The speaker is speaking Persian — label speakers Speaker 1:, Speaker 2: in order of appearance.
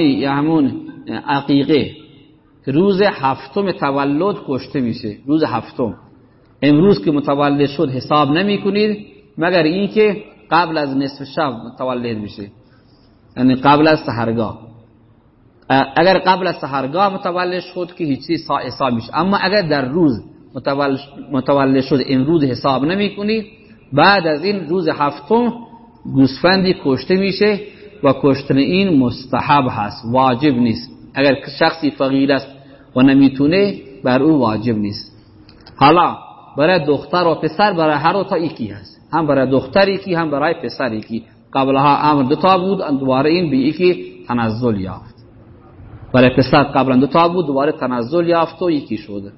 Speaker 1: یا همون عقیقه. روز هفتم تولد کشته میشه. روز هفتم. امروز که متولد شد حساب نمی کنید مگر اینکه قبل از نصف شب متولد میشه. یعنی قبل از سهرگاه اگر قبل از سهرگاه متولد شد که هیچی حساب میشه. اما اگر در روز متولد شد امروز حساب نمی کنید بعد از این روز هفتم گوسفندی کشته میشه. و کشتن این مستحب هست واجب نیست. اگر شخصی فقیر است و نمی‌تونه بر او واجب نیست. حالا برای دختر و پسر برای هر دو تا یکی هست. هم برای دختر یکی هم برای پسر یکی. قبلها امر دو تا بود دوباره این به یکی تنزل یافت. برای پسر قبلا دو تا بود دوباره تنزل یافت و یکی شده